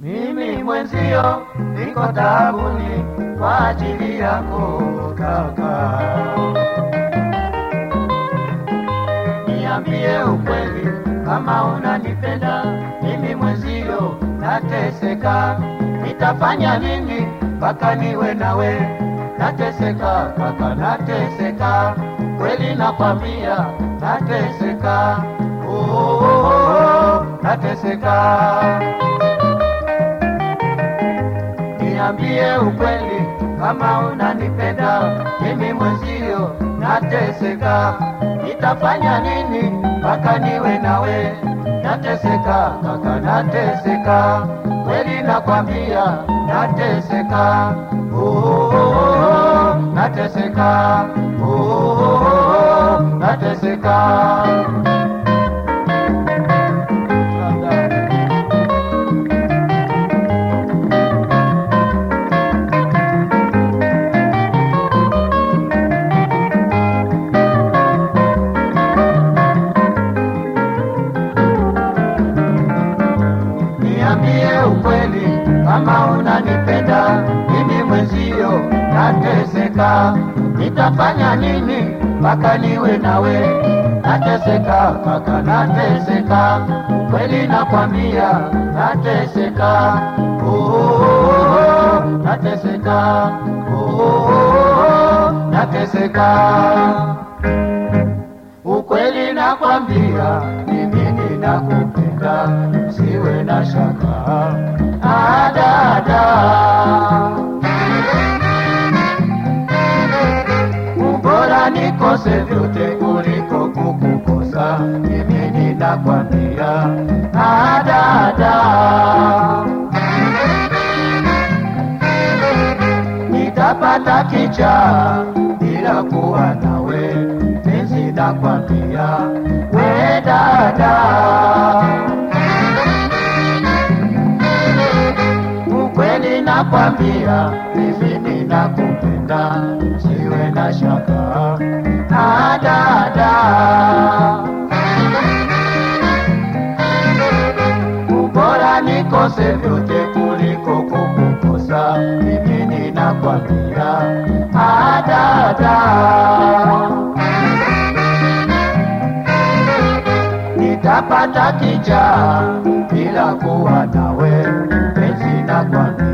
Mimi mwenzio niko tabuni kwa ajili yako kaka, niambie ukweli kama unanipenda. Mimi mwenzio nateseka, nitafanya nini mpaka niwe nawe? Nateseka kaka, nateseka kweli, nakwambia nateseka, oh, oh, oh, oh, nateseka niambie ukweli kama unanipenda mimi mwenzio nateseka. Nitafanya nini mpaka niwe nawe? Nateseka kaka nateseka. Kweli nakwambia nateseka. Nateseka. Nateseka kama unanipenda mimi mwenzio nateseka. Nitafanya nini mpaka niwe nawe? Nateseka kaka nateseka. Kweli nakwambia nateseka. Oh, oh, oh, nateseka. Oh, oh, oh, nateseka. Ukweli nakwambia mimi ninakupenda siwe na shaka ubora nikose vyote kuliko kukukosa. Mimi ninakwambia dada, nitapata kicha bila kuwa nawe. Penzi nakwambia we dada nakwambia mimi ninakupenda siwe na shaka. Na dada ubora nikose vyote kuliko kukukosa. Mimi ninakwambia dada. nitapata kija bila kuwa nawe. Penzi nakwambia